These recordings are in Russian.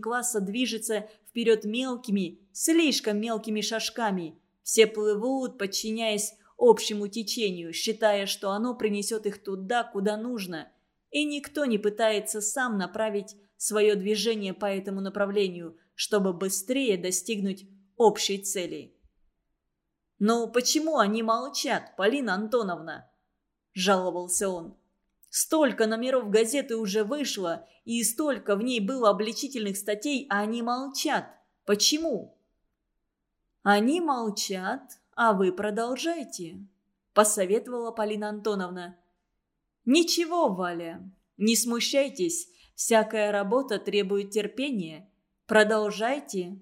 класса движется вперед мелкими, слишком мелкими шажками. Все плывут, подчиняясь общему течению, считая, что оно принесет их туда, куда нужно. И никто не пытается сам направить свое движение по этому направлению, чтобы быстрее достигнуть общей цели. «Но почему они молчат, Полина Антоновна?» – жаловался он. «Столько номеров газеты уже вышло, и столько в ней было обличительных статей, а они молчат. Почему?» «Они молчат, а вы продолжайте», – посоветовала Полина Антоновна. «Ничего, Валя, не смущайтесь, всякая работа требует терпения. Продолжайте».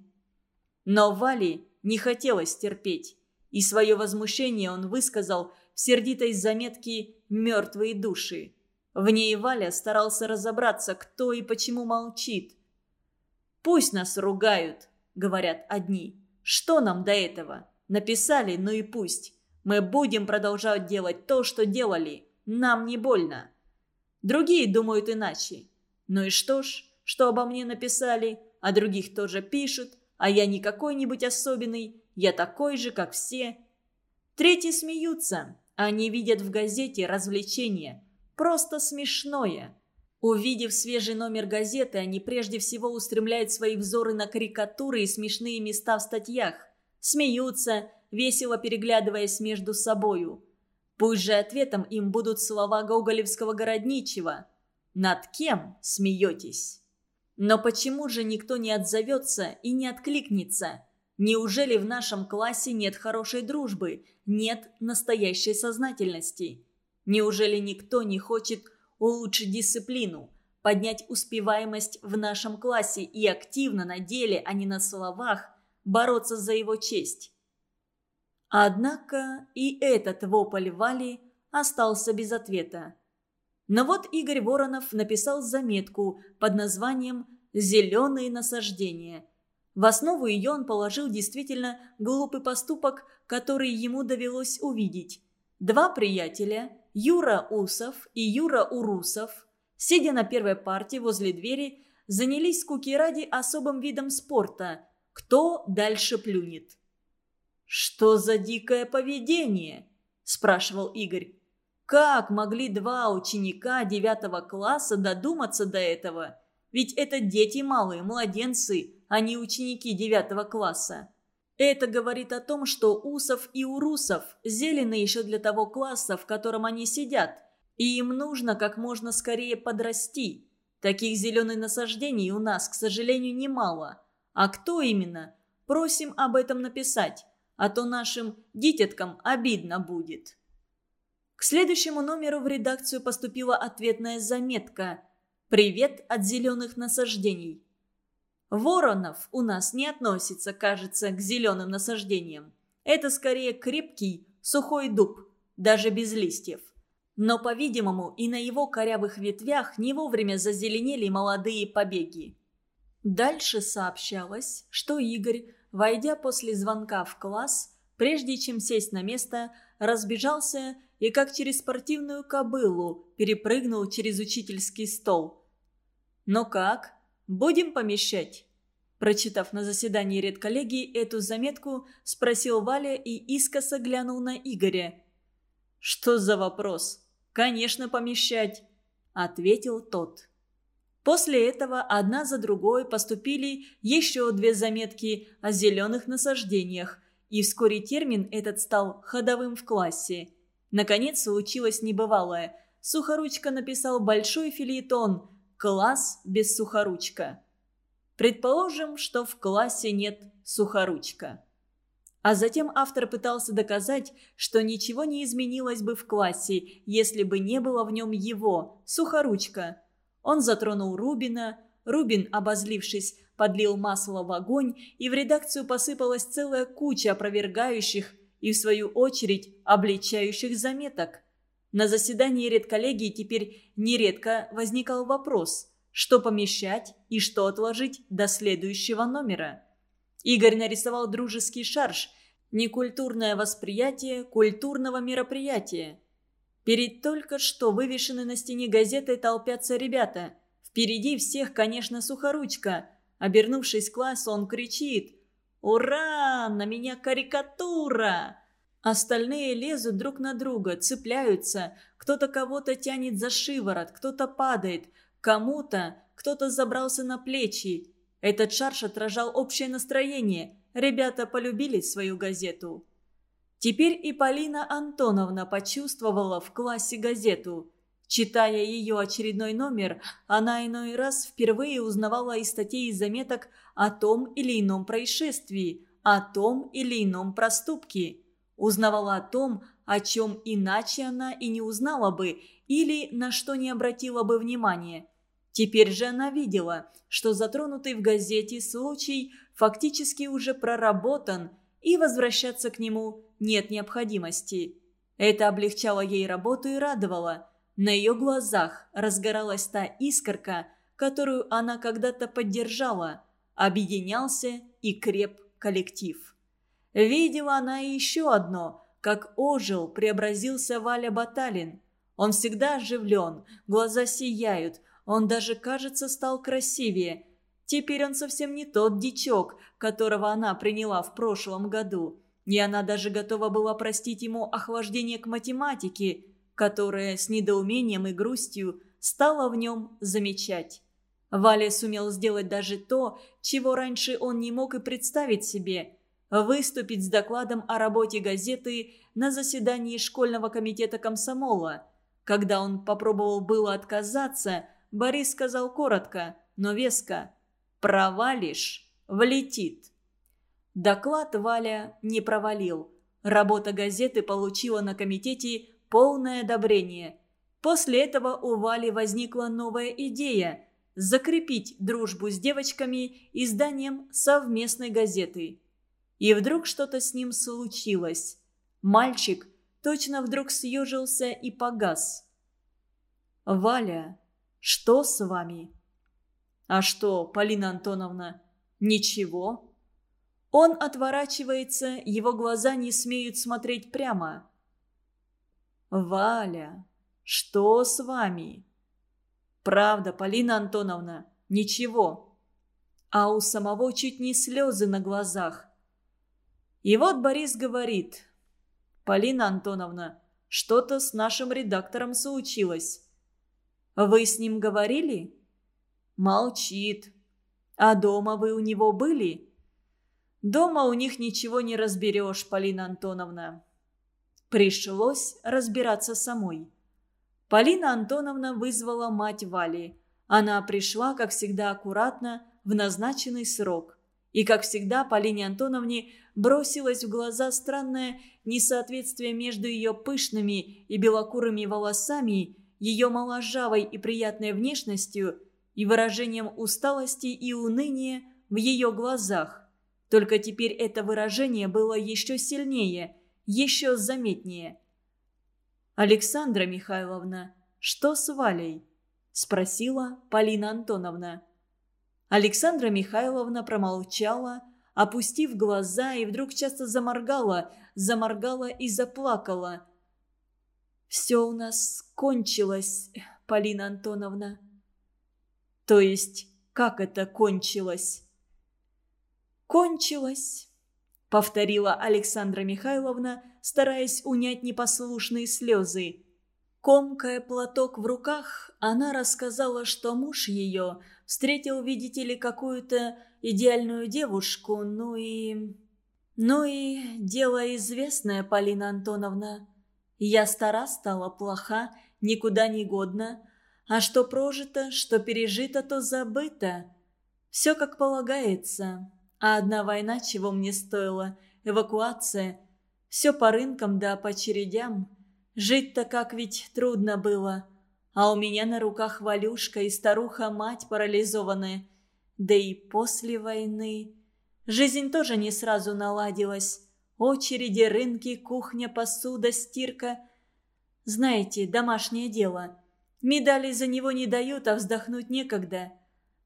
Но Вале не хотелось терпеть, и свое возмущение он высказал в сердитой заметке «Мертвые души». В ней Валя старался разобраться, кто и почему молчит. «Пусть нас ругают», — говорят одни. «Что нам до этого? Написали, ну и пусть. Мы будем продолжать делать то, что делали. Нам не больно». Другие думают иначе. Ну и что ж, что обо мне написали, а других тоже пишут, а я не какой-нибудь особенный, я такой же, как все. Третьи смеются, они видят в газете развлечение – Просто смешное. Увидев свежий номер газеты, они прежде всего устремляют свои взоры на карикатуры и смешные места в статьях. Смеются, весело переглядываясь между собою. Пусть же ответом им будут слова гоголевского городничего. «Над кем смеетесь?» Но почему же никто не отзовется и не откликнется? Неужели в нашем классе нет хорошей дружбы, нет настоящей сознательности? Неужели никто не хочет улучшить дисциплину, поднять успеваемость в нашем классе и активно на деле, а не на словах, бороться за его честь? Однако и этот вопль Вали остался без ответа. Но вот Игорь Воронов написал заметку под названием «Зеленые насаждения». В основу ее он положил действительно глупый поступок, который ему довелось увидеть. Два приятеля, Юра Усов и Юра Урусов, сидя на первой партии возле двери, занялись скуки ради особым видом спорта – кто дальше плюнет. «Что за дикое поведение?» – спрашивал Игорь. «Как могли два ученика девятого класса додуматься до этого? Ведь это дети малые, младенцы, а не ученики девятого класса. Это говорит о том, что Усов и Урусов зелены еще для того класса, в котором они сидят, и им нужно как можно скорее подрасти. Таких зеленых насаждений у нас, к сожалению, немало. А кто именно? Просим об этом написать, а то нашим дитяткам обидно будет. К следующему номеру в редакцию поступила ответная заметка «Привет от зеленых насаждений». Воронов у нас не относится, кажется, к зеленым насаждениям. Это скорее крепкий, сухой дуб, даже без листьев. Но, по-видимому, и на его корявых ветвях не вовремя зазеленели молодые побеги. Дальше сообщалось, что Игорь, войдя после звонка в класс, прежде чем сесть на место, разбежался и как через спортивную кобылу перепрыгнул через учительский стол. «Ну как?» Будем помещать?» Прочитав на заседании редколлегии эту заметку, спросил Валя и искоса глянул на Игоря. «Что за вопрос?» «Конечно, помещать», — ответил тот. После этого одна за другой поступили еще две заметки о зеленых насаждениях, и вскоре термин этот стал ходовым в классе. Наконец случилось небывалое. Сухоручка написал большой филитон Класс без сухоручка. Предположим, что в классе нет сухоручка. А затем автор пытался доказать, что ничего не изменилось бы в классе, если бы не было в нем его, сухоручка. Он затронул Рубина, Рубин, обозлившись, подлил масло в огонь, и в редакцию посыпалась целая куча опровергающих и, в свою очередь, обличающих заметок. На заседании редколлегии теперь нередко возникал вопрос, что помещать и что отложить до следующего номера. Игорь нарисовал дружеский шарж, некультурное восприятие культурного мероприятия. Перед только что вывешенной на стене газетой толпятся ребята. Впереди всех, конечно, сухоручка. Обернувшись к классу, он кричит «Ура! На меня карикатура!» Остальные лезут друг на друга, цепляются. Кто-то кого-то тянет за шиворот, кто-то падает. Кому-то кто-то забрался на плечи. Этот шарш отражал общее настроение. Ребята полюбили свою газету. Теперь и Полина Антоновна почувствовала в классе газету. Читая ее очередной номер, она иной раз впервые узнавала из статей и заметок о том или ином происшествии, о том или ином проступке. Узнавала о том, о чем иначе она и не узнала бы или на что не обратила бы внимания. Теперь же она видела, что затронутый в газете случай фактически уже проработан, и возвращаться к нему нет необходимости. Это облегчало ей работу и радовало. На ее глазах разгоралась та искорка, которую она когда-то поддержала. Объединялся и креп коллектив. Видела она еще одно, как ожил, преобразился Валя Баталин. Он всегда оживлен, глаза сияют, он даже, кажется, стал красивее. Теперь он совсем не тот дичок, которого она приняла в прошлом году. И она даже готова была простить ему охлаждение к математике, которое с недоумением и грустью стала в нем замечать. Валя сумел сделать даже то, чего раньше он не мог и представить себе – выступить с докладом о работе газеты на заседании школьного комитета комсомола. Когда он попробовал было отказаться, Борис сказал коротко, но веско «Провалишь, влетит». Доклад Валя не провалил. Работа газеты получила на комитете полное одобрение. После этого у Вали возникла новая идея – закрепить дружбу с девочками изданием совместной газеты – и вдруг что-то с ним случилось. Мальчик точно вдруг съежился и погас. «Валя, что с вами?» «А что, Полина Антоновна, ничего?» Он отворачивается, его глаза не смеют смотреть прямо. «Валя, что с вами?» «Правда, Полина Антоновна, ничего». А у самого чуть не слезы на глазах. И вот Борис говорит. «Полина Антоновна, что-то с нашим редактором случилось». «Вы с ним говорили?» «Молчит». «А дома вы у него были?» «Дома у них ничего не разберешь, Полина Антоновна». Пришлось разбираться самой. Полина Антоновна вызвала мать Вали. Она пришла, как всегда, аккуратно, в назначенный срок – и, как всегда, Полине Антоновне бросилось в глаза странное несоответствие между ее пышными и белокурыми волосами, ее моложавой и приятной внешностью и выражением усталости и уныния в ее глазах. Только теперь это выражение было еще сильнее, еще заметнее. «Александра Михайловна, что с Валей?» – спросила Полина Антоновна. Александра Михайловна промолчала, опустив глаза, и вдруг часто заморгала, заморгала и заплакала. «Все у нас кончилось, Полина Антоновна». «То есть, как это кончилось?» «Кончилось», — повторила Александра Михайловна, стараясь унять непослушные слезы. Комкая платок в руках, она рассказала, что муж ее встретил, видите ли, какую-то идеальную девушку, ну и... Ну и дело известное, Полина Антоновна. Я стара стала, плоха, никуда не годна. А что прожито, что пережито, то забыто. Все как полагается. А одна война чего мне стоила, эвакуация. Все по рынкам да по очередям. Жить-то как ведь трудно было. А у меня на руках Валюшка и старуха-мать парализованная. Да и после войны. Жизнь тоже не сразу наладилась. Очереди, рынки, кухня, посуда, стирка. Знаете, домашнее дело. Медали за него не дают, а вздохнуть некогда.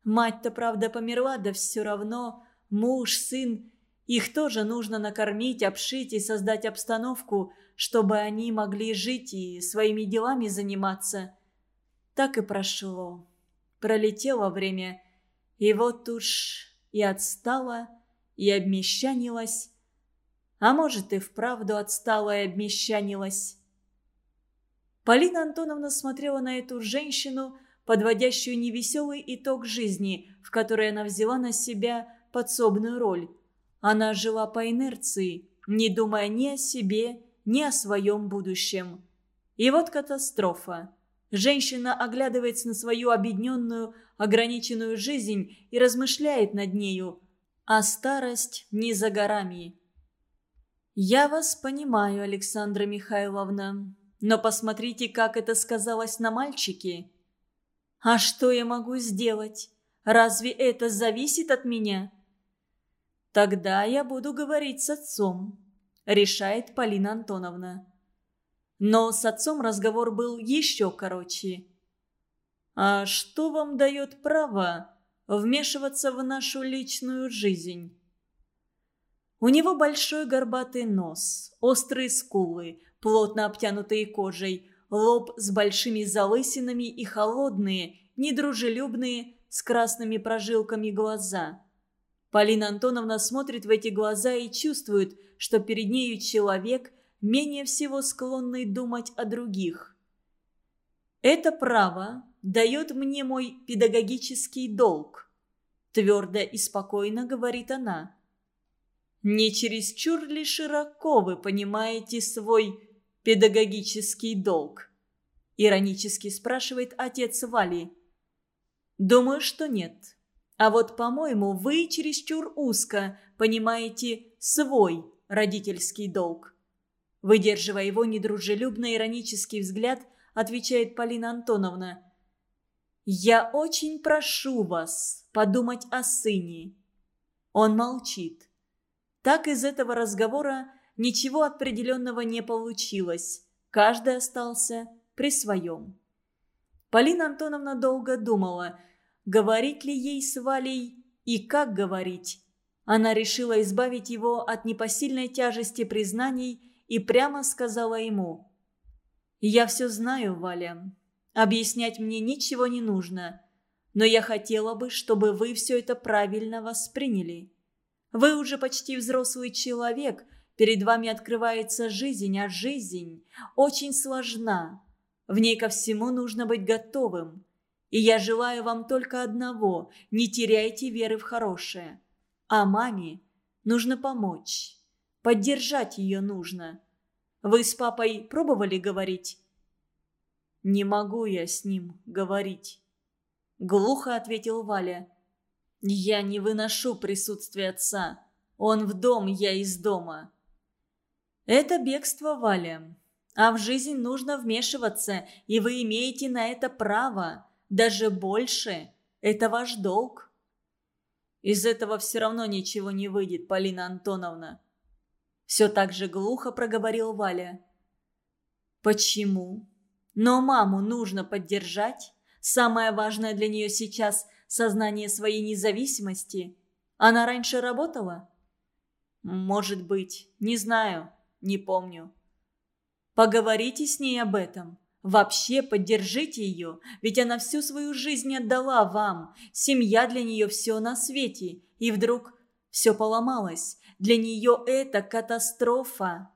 Мать-то, правда, померла, да все равно. Муж, сын. Их тоже нужно накормить, обшить и создать обстановку, чтобы они могли жить и своими делами заниматься. Так и прошло. Пролетело время. И вот уж и отстала, и обмещанилась, а может и вправду отстала и обмещанилась. Полина Антоновна смотрела на эту женщину, подводящую невеселый итог жизни, в которой она взяла на себя подсобную роль. Она жила по инерции, не думая ни о себе, ни о своем будущем. И вот катастрофа. Женщина оглядывается на свою обедненную, ограниченную жизнь и размышляет над нею, а старость не за горами. «Я вас понимаю, Александра Михайловна, но посмотрите, как это сказалось на мальчике. А что я могу сделать? Разве это зависит от меня?» «Тогда я буду говорить с отцом», — решает Полина Антоновна. Но с отцом разговор был еще короче. «А что вам дает право вмешиваться в нашу личную жизнь?» У него большой горбатый нос, острые скулы, плотно обтянутые кожей, лоб с большими залысинами и холодные, недружелюбные, с красными прожилками глаза. Полина Антоновна смотрит в эти глаза и чувствует, что перед нею человек, менее всего склонный думать о других. «Это право дает мне мой педагогический долг», – твердо и спокойно говорит она. Не чересчур ли широко вы понимаете свой педагогический долг? Иронически спрашивает отец Вали. Думаю, что нет. А вот, по-моему, вы чересчур узко понимаете свой родительский долг. Выдерживая его недружелюбно иронический взгляд, отвечает Полина Антоновна. «Я очень прошу вас подумать о сыне». Он молчит. Так из этого разговора ничего определенного не получилось. Каждый остался при своем. Полина Антоновна долго думала, говорить ли ей с Валей и как говорить. Она решила избавить его от непосильной тяжести признаний и прямо сказала ему. «Я все знаю, Валя. Объяснять мне ничего не нужно. Но я хотела бы, чтобы вы все это правильно восприняли. Вы уже почти взрослый человек, перед вами открывается жизнь, а жизнь очень сложна. В ней ко всему нужно быть готовым. И я желаю вам только одного – не теряйте веры в хорошее. А маме нужно помочь. Поддержать ее нужно. Вы с папой пробовали говорить? «Не могу я с ним говорить», – глухо ответил Валя. Я не выношу присутствие отца. Он в дом, я из дома. Это бегство, Валя. А в жизнь нужно вмешиваться, и вы имеете на это право. Даже больше. Это ваш долг. Из этого все равно ничего не выйдет, Полина Антоновна. Все так же глухо проговорил Валя. Почему? Но маму нужно поддержать. Самое важное для нее сейчас сознание своей независимости? Она раньше работала? Может быть. Не знаю. Не помню. Поговорите с ней об этом. Вообще поддержите ее, ведь она всю свою жизнь отдала вам. Семья для нее все на свете. И вдруг все поломалось. Для нее это катастрофа.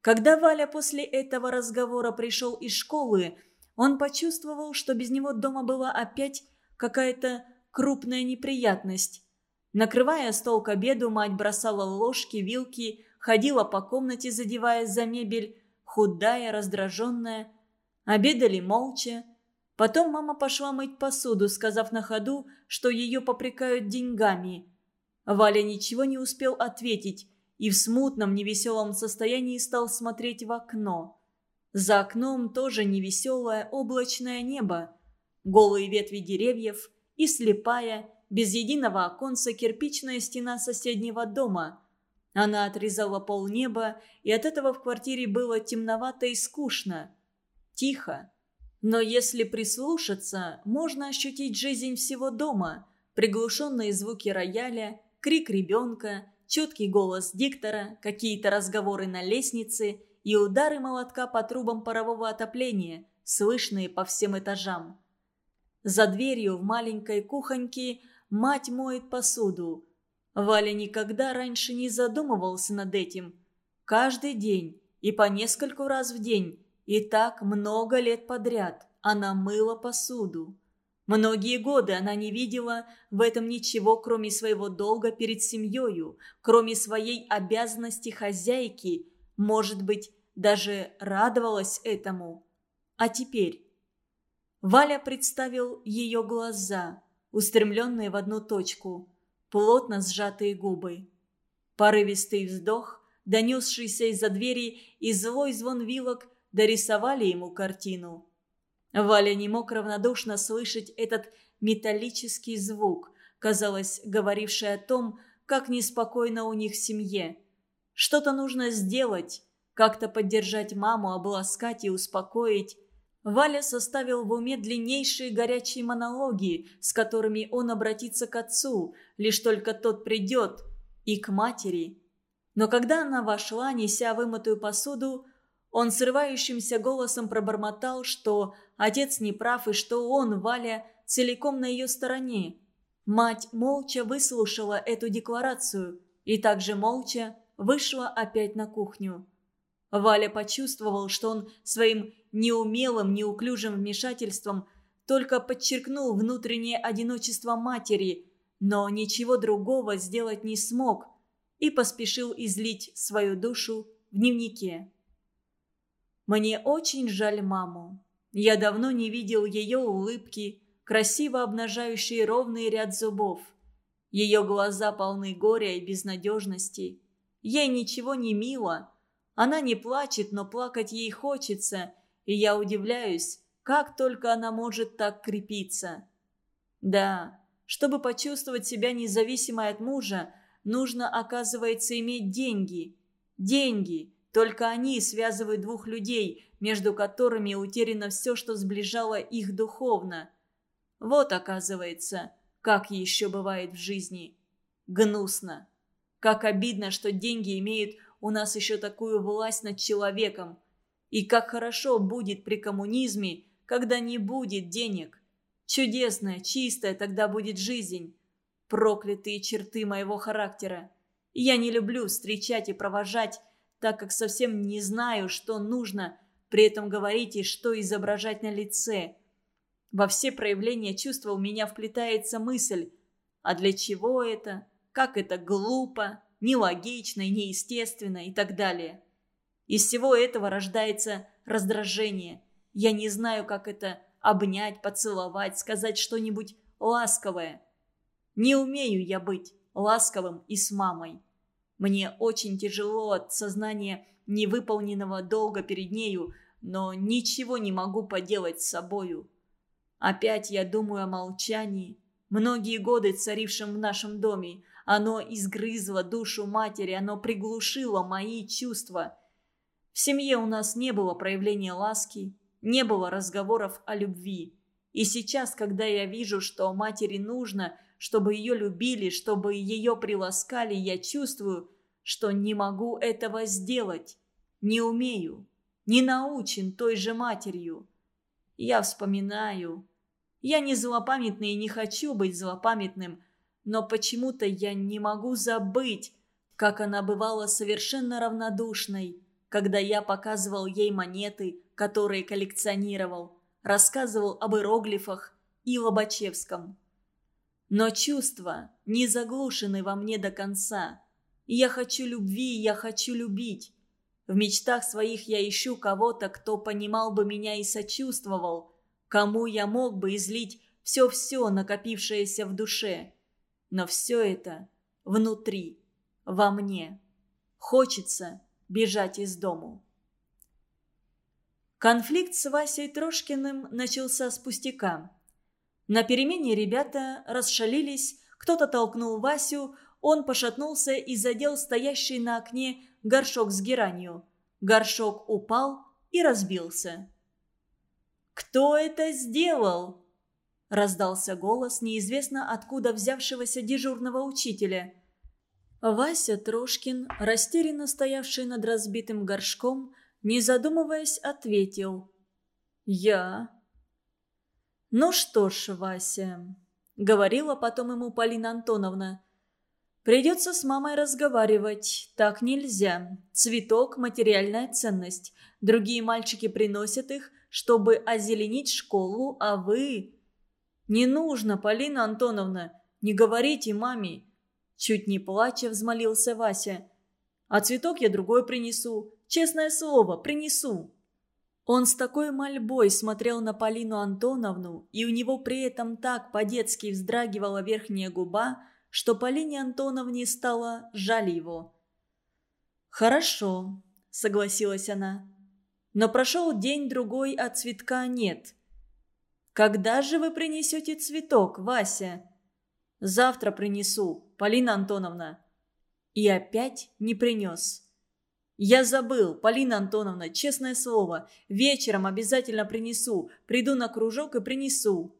Когда Валя после этого разговора пришел из школы, он почувствовал, что без него дома было опять какая-то крупная неприятность. Накрывая стол к обеду, мать бросала ложки, вилки, ходила по комнате, задевая за мебель, худая, раздраженная. Обедали молча. Потом мама пошла мыть посуду, сказав на ходу, что ее попрекают деньгами. Валя ничего не успел ответить и в смутном невеселом состоянии стал смотреть в окно. За окном тоже невеселое облачное небо голые ветви деревьев и слепая, без единого оконца кирпичная стена соседнего дома. Она отрезала полнеба, и от этого в квартире было темновато и скучно. Тихо. Но если прислушаться, можно ощутить жизнь всего дома. Приглушенные звуки рояля, крик ребенка, четкий голос диктора, какие-то разговоры на лестнице и удары молотка по трубам парового отопления, слышные по всем этажам. За дверью в маленькой кухоньке мать моет посуду. Валя никогда раньше не задумывался над этим. Каждый день и по нескольку раз в день, и так много лет подряд она мыла посуду. Многие годы она не видела в этом ничего, кроме своего долга перед семьей, кроме своей обязанности хозяйки, может быть, даже радовалась этому. А теперь Валя представил ее глаза, устремленные в одну точку, плотно сжатые губы. Порывистый вздох, донесшийся из-за двери, и злой звон вилок дорисовали ему картину. Валя не мог равнодушно слышать этот металлический звук, казалось, говоривший о том, как неспокойно у них в семье. Что-то нужно сделать, как-то поддержать маму, обласкать и успокоить. Валя составил в уме длиннейшие горячие монологи, с которыми он обратится к отцу, лишь только тот придет, и к матери. Но когда она вошла, неся вымытую посуду, он срывающимся голосом пробормотал, что отец не прав и что он, Валя, целиком на ее стороне. Мать молча выслушала эту декларацию и также молча вышла опять на кухню. Валя почувствовал, что он своим неумелым, неуклюжим вмешательством только подчеркнул внутреннее одиночество матери, но ничего другого сделать не смог и поспешил излить свою душу в дневнике. «Мне очень жаль маму. Я давно не видел ее улыбки, красиво обнажающие ровный ряд зубов. Ее глаза полны горя и безнадежности. Ей ничего не мило, она не плачет, но плакать ей хочется, и я удивляюсь, как только она может так крепиться. Да, чтобы почувствовать себя независимой от мужа, нужно, оказывается, иметь деньги. Деньги, только они связывают двух людей, между которыми утеряно все, что сближало их духовно. Вот, оказывается, как еще бывает в жизни. Гнусно. Как обидно, что деньги имеют у нас еще такую власть над человеком. И как хорошо будет при коммунизме, когда не будет денег. Чудесная, чистая тогда будет жизнь. Проклятые черты моего характера. я не люблю встречать и провожать, так как совсем не знаю, что нужно при этом говорить и что изображать на лице. Во все проявления чувства у меня вплетается мысль. А для чего это? Как это глупо? нелогично и неестественно и так далее. Из всего этого рождается раздражение. Я не знаю, как это обнять, поцеловать, сказать что-нибудь ласковое. Не умею я быть ласковым и с мамой. Мне очень тяжело от сознания невыполненного долга перед нею, но ничего не могу поделать с собою. Опять я думаю о молчании, многие годы царившем в нашем доме, оно изгрызло душу матери, оно приглушило мои чувства. В семье у нас не было проявления ласки, не было разговоров о любви. И сейчас, когда я вижу, что матери нужно, чтобы ее любили, чтобы ее приласкали, я чувствую, что не могу этого сделать. Не умею. Не научен той же матерью. Я вспоминаю. Я не злопамятный и не хочу быть злопамятным, но почему-то я не могу забыть, как она бывала совершенно равнодушной, когда я показывал ей монеты, которые коллекционировал, рассказывал об иероглифах и Лобачевском. Но чувства не заглушены во мне до конца. Я хочу любви, я хочу любить. В мечтах своих я ищу кого-то, кто понимал бы меня и сочувствовал, кому я мог бы излить все-все, накопившееся в душе. Но все это внутри, во мне. Хочется бежать из дому. Конфликт с Васей Трошкиным начался с пустяка. На перемене ребята расшалились, кто-то толкнул Васю, он пошатнулся и задел стоящий на окне горшок с геранью. Горшок упал и разбился. «Кто это сделал?» – раздался голос неизвестно откуда взявшегося дежурного учителя. Вася Трошкин, растерянно стоявший над разбитым горшком, не задумываясь, ответил «Я». «Ну что ж, Вася», — говорила потом ему Полина Антоновна, — «придется с мамой разговаривать. Так нельзя. Цветок – материальная ценность. Другие мальчики приносят их, чтобы озеленить школу, а вы...» «Не нужно, Полина Антоновна, не говорите маме!» Чуть не плача взмолился Вася. «А цветок я другой принесу. Честное слово, принесу!» Он с такой мольбой смотрел на Полину Антоновну, и у него при этом так по-детски вздрагивала верхняя губа, что Полине Антоновне стало жаль его. «Хорошо», — согласилась она. «Но прошел день-другой, а цветка нет. Когда же вы принесете цветок, Вася?» «Завтра принесу, Полина Антоновна». И опять не принес. «Я забыл, Полина Антоновна, честное слово. Вечером обязательно принесу. Приду на кружок и принесу».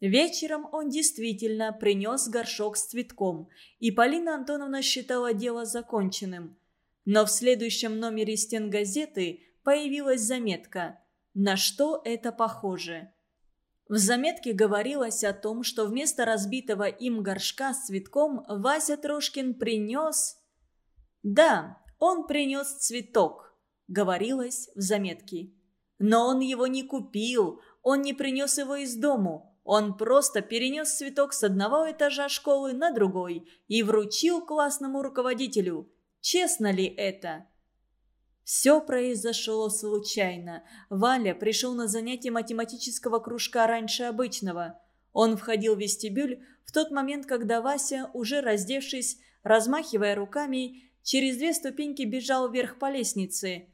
Вечером он действительно принес горшок с цветком, и Полина Антоновна считала дело законченным. Но в следующем номере стенгазеты появилась заметка «На что это похоже?». В заметке говорилось о том, что вместо разбитого им горшка с цветком Вася Трошкин принес... Да, он принес цветок, говорилось в заметке. Но он его не купил, он не принес его из дому. Он просто перенес цветок с одного этажа школы на другой и вручил классному руководителю. Честно ли это? Все произошло случайно. Валя пришел на занятие математического кружка раньше обычного. Он входил в вестибюль в тот момент, когда Вася, уже раздевшись, размахивая руками, через две ступеньки бежал вверх по лестнице.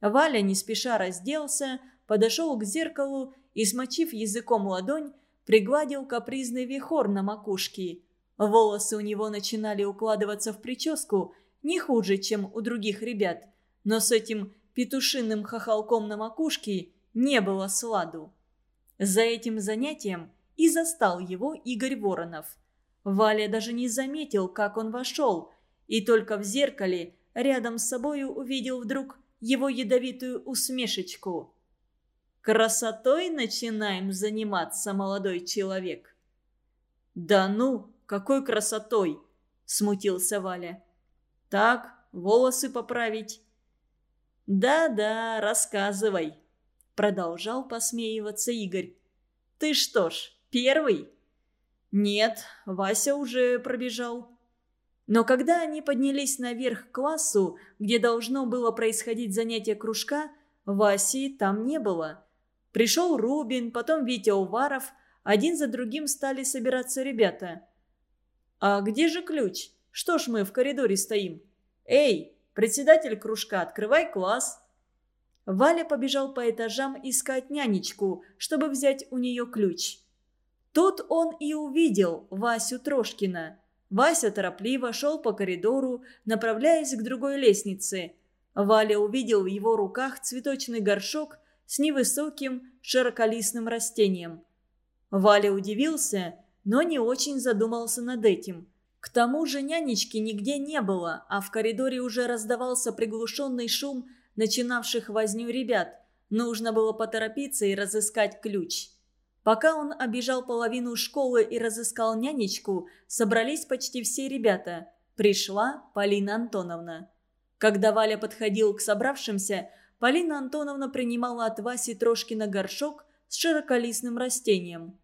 Валя не спеша разделся, подошел к зеркалу и, смочив языком ладонь, пригладил капризный вихор на макушке. Волосы у него начинали укладываться в прическу не хуже, чем у других ребят, но с этим петушиным хохолком на макушке не было сладу. За этим занятием и застал его Игорь Воронов. Валя даже не заметил, как он вошел – и только в зеркале рядом с собою увидел вдруг его ядовитую усмешечку. «Красотой начинаем заниматься, молодой человек?» «Да ну, какой красотой!» – смутился Валя. «Так, волосы поправить». «Да-да, рассказывай», – продолжал посмеиваться Игорь. «Ты что ж, первый?» «Нет, Вася уже пробежал». Но когда они поднялись наверх к классу, где должно было происходить занятие кружка, Васи там не было. Пришел Рубин, потом Витя Уваров, один за другим стали собираться ребята. «А где же ключ? Что ж мы в коридоре стоим? Эй, председатель кружка, открывай класс!» Валя побежал по этажам искать нянечку, чтобы взять у нее ключ. Тут он и увидел Васю Трошкина – Вася торопливо шел по коридору, направляясь к другой лестнице. Валя увидел в его руках цветочный горшок с невысоким широколистным растением. Валя удивился, но не очень задумался над этим. К тому же нянечки нигде не было, а в коридоре уже раздавался приглушенный шум начинавших возню ребят. Нужно было поторопиться и разыскать ключ. Пока он обижал половину школы и разыскал нянечку, собрались почти все ребята. Пришла Полина Антоновна. Когда Валя подходил к собравшимся, Полина Антоновна принимала от Васи Трошкина горшок с широколистным растением.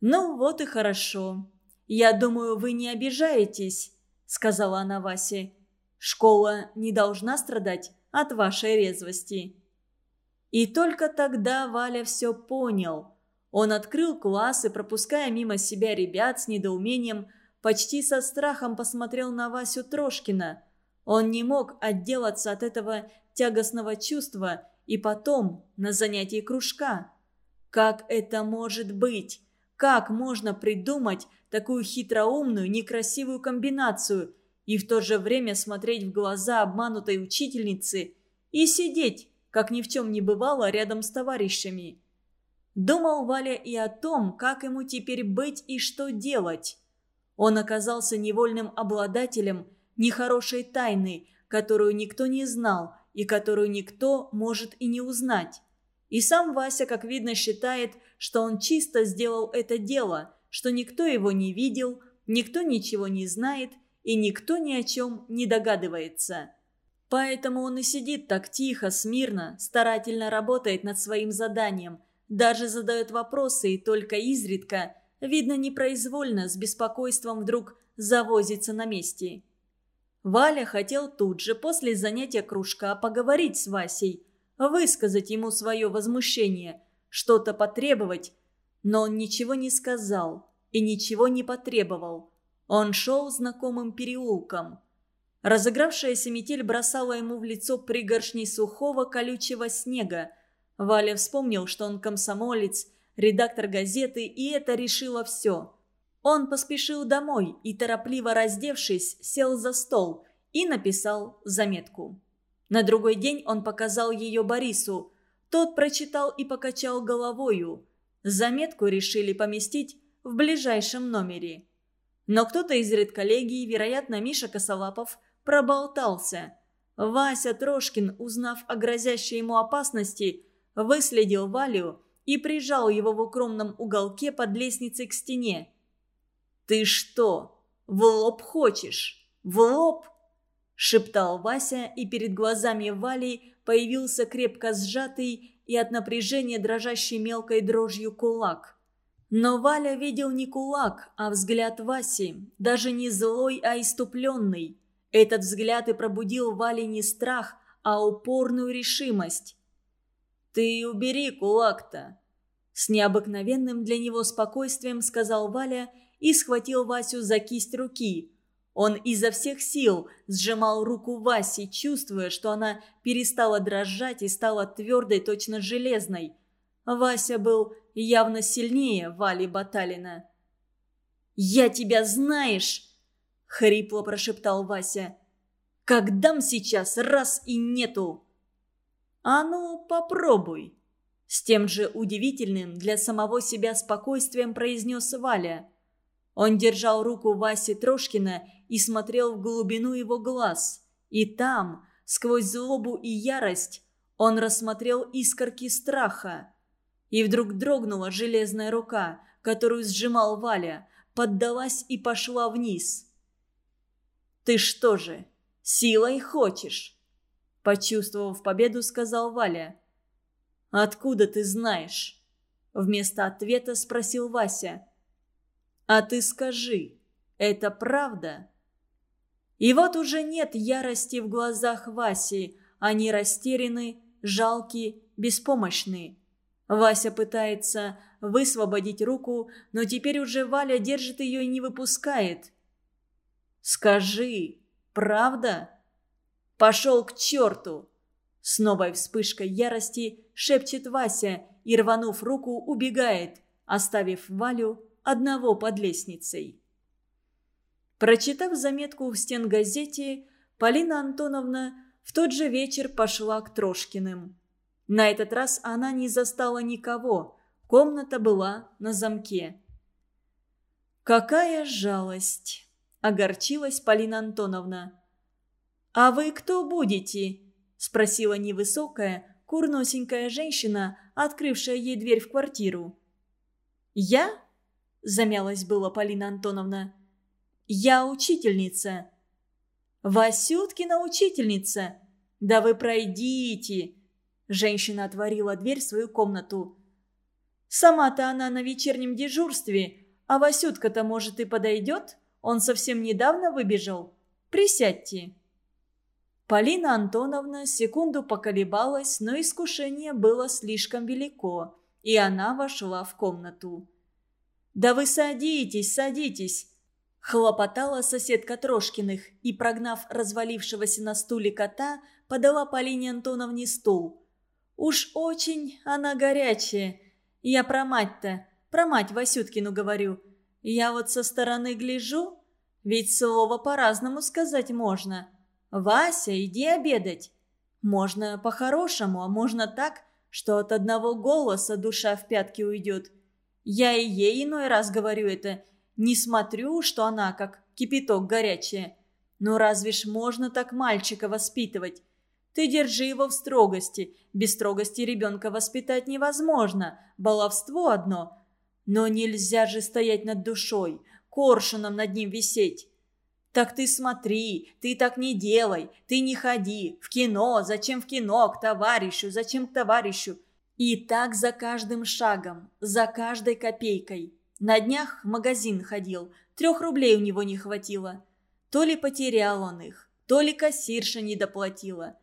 «Ну вот и хорошо. Я думаю, вы не обижаетесь», — сказала она Васе. «Школа не должна страдать от вашей резвости». И только тогда Валя все понял — он открыл класс и, пропуская мимо себя ребят с недоумением, почти со страхом посмотрел на Васю Трошкина. Он не мог отделаться от этого тягостного чувства и потом на занятии кружка. Как это может быть? Как можно придумать такую хитроумную, некрасивую комбинацию и в то же время смотреть в глаза обманутой учительницы и сидеть, как ни в чем не бывало, рядом с товарищами? Думал Валя и о том, как ему теперь быть и что делать. Он оказался невольным обладателем нехорошей тайны, которую никто не знал и которую никто может и не узнать. И сам Вася, как видно, считает, что он чисто сделал это дело, что никто его не видел, никто ничего не знает и никто ни о чем не догадывается. Поэтому он и сидит так тихо, смирно, старательно работает над своим заданием, даже задает вопросы и только изредка, видно непроизвольно, с беспокойством вдруг завозится на месте. Валя хотел тут же, после занятия кружка, поговорить с Васей, высказать ему свое возмущение, что-то потребовать, но он ничего не сказал и ничего не потребовал. Он шел знакомым переулком. Разыгравшаяся метель бросала ему в лицо пригоршни сухого колючего снега. Валя вспомнил, что он комсомолец, редактор газеты, и это решило все. Он поспешил домой и, торопливо раздевшись, сел за стол и написал заметку. На другой день он показал ее Борису. Тот прочитал и покачал головою. Заметку решили поместить в ближайшем номере. Но кто-то из редколлегии, вероятно, Миша Косолапов, проболтался. Вася Трошкин, узнав о грозящей ему опасности, выследил Валю и прижал его в укромном уголке под лестницей к стене. «Ты что, в лоб хочешь? В лоб?» – шептал Вася, и перед глазами Вали появился крепко сжатый и от напряжения дрожащий мелкой дрожью кулак. Но Валя видел не кулак, а взгляд Васи, даже не злой, а иступленный. Этот взгляд и пробудил Вале не страх, а упорную решимость. «Ты убери кулак-то!» С необыкновенным для него спокойствием сказал Валя и схватил Васю за кисть руки. Он изо всех сил сжимал руку Васи, чувствуя, что она перестала дрожать и стала твердой, точно железной. Вася был явно сильнее Вали Баталина. «Я тебя знаешь!» — хрипло прошептал Вася. «Как дам сейчас, раз и нету!» «А ну, попробуй!» С тем же удивительным для самого себя спокойствием произнес Валя. Он держал руку Васи Трошкина и смотрел в глубину его глаз. И там, сквозь злобу и ярость, он рассмотрел искорки страха. И вдруг дрогнула железная рука, которую сжимал Валя, поддалась и пошла вниз. «Ты что же, силой хочешь?» Почувствовав победу, сказал Валя. «Откуда ты знаешь?» Вместо ответа спросил Вася. А ты скажи, это правда?» И вот уже нет ярости в глазах Васи. Они растеряны, жалкие, беспомощные. Вася пытается высвободить руку, но теперь уже Валя держит ее и не выпускает. «Скажи, правда?» «Пошел к черту!» С новой вспышкой ярости шепчет Вася и, рванув руку, убегает, оставив Валю одного под лестницей. Прочитав заметку в стенгазете, Полина Антоновна в тот же вечер пошла к Трошкиным. На этот раз она не застала никого, комната была на замке. «Какая жалость!» – огорчилась Полина Антоновна. «А вы кто будете?» – спросила невысокая, курносенькая женщина, открывшая ей дверь в квартиру. «Я?» замялась была Полина Антоновна. «Я учительница». «Васюткина учительница! Да вы пройдите!» Женщина отворила дверь в свою комнату. «Сама-то она на вечернем дежурстве, а Васютка-то, может, и подойдет? Он совсем недавно выбежал. Присядьте». Полина Антоновна секунду поколебалась, но искушение было слишком велико, и она вошла в комнату. «Да вы садитесь, садитесь!» Хлопотала соседка Трошкиных и, прогнав развалившегося на стуле кота, подала Полине Антоновне стул. «Уж очень она горячая. Я про мать-то, про мать Васюткину говорю. Я вот со стороны гляжу, ведь слово по-разному сказать можно. Вася, иди обедать. Можно по-хорошему, а можно так, что от одного голоса душа в пятки уйдет. Я и ей иной раз говорю это. Не смотрю, что она как кипяток горячая. Но разве ж можно так мальчика воспитывать? Ты держи его в строгости. Без строгости ребенка воспитать невозможно. Баловство одно. Но нельзя же стоять над душой, коршуном над ним висеть. «Так ты смотри, ты так не делай, ты не ходи. В кино, зачем в кино, к товарищу, зачем к товарищу?» И так за каждым шагом, за каждой копейкой. На днях в магазин ходил, трех рублей у него не хватило. То ли потерял он их, то ли кассирша не доплатила.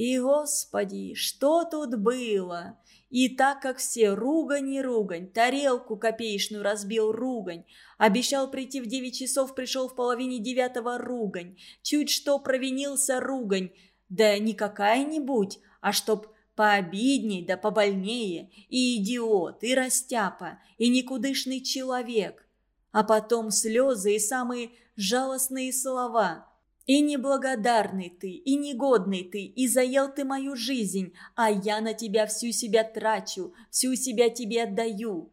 И, господи, что тут было? И так как все ругань и ругань, тарелку копеечную разбил ругань, обещал прийти в девять часов, пришел в половине девятого ругань, чуть что провинился ругань, да не какая-нибудь, а чтоб пообидней да побольнее, и идиот, и растяпа, и никудышный человек. А потом слезы и самые жалостные слова – и неблагодарный ты, и негодный ты, и заел ты мою жизнь, а я на тебя всю себя трачу, всю себя тебе отдаю.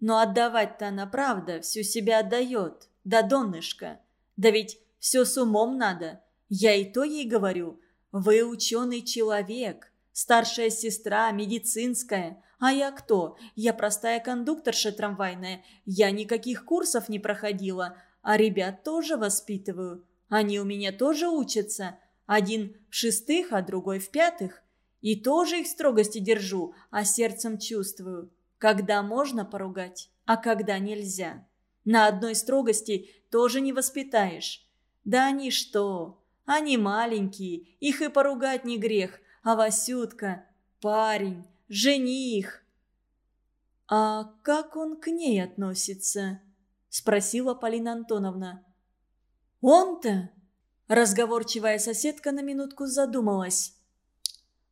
Но отдавать-то она правда всю себя отдает, да донышко. Да ведь все с умом надо. Я и то ей говорю, вы ученый человек, старшая сестра, медицинская. А я кто? Я простая кондукторша трамвайная. Я никаких курсов не проходила, а ребят тоже воспитываю. Они у меня тоже учатся. Один в шестых, а другой в пятых. И тоже их строгости держу, а сердцем чувствую. Когда можно поругать, а когда нельзя. На одной строгости тоже не воспитаешь. Да они что? Они маленькие, их и поругать не грех. А Васютка – парень, жених. «А как он к ней относится?» – спросила Полина Антоновна. «Он-то?» Разговорчивая соседка на минутку задумалась.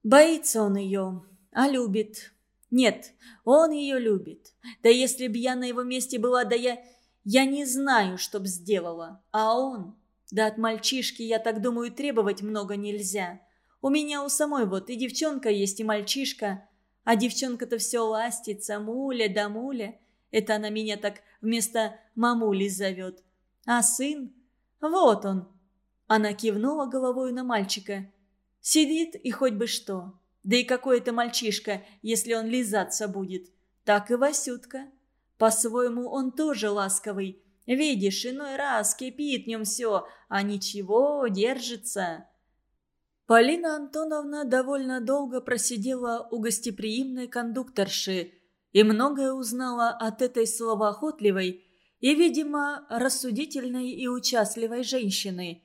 «Боится он ее, а любит. Нет, он ее любит. Да если б я на его месте была, да я... Я не знаю, что б сделала. А он... Да от мальчишки, я так думаю, требовать много нельзя. У меня у самой вот и девчонка есть, и мальчишка. А девчонка-то все ластится, муля да муля. Это она меня так вместо мамули зовет. А сын? Вот он!» Она кивнула головой на мальчика. «Сидит и хоть бы что. Да и какой это мальчишка, если он лизаться будет. Так и Васютка. По-своему он тоже ласковый. Видишь, иной раз кипит в нем все, а ничего, держится». Полина Антоновна довольно долго просидела у гостеприимной кондукторши и многое узнала от этой словоохотливой, и, видимо, рассудительной и участливой женщины.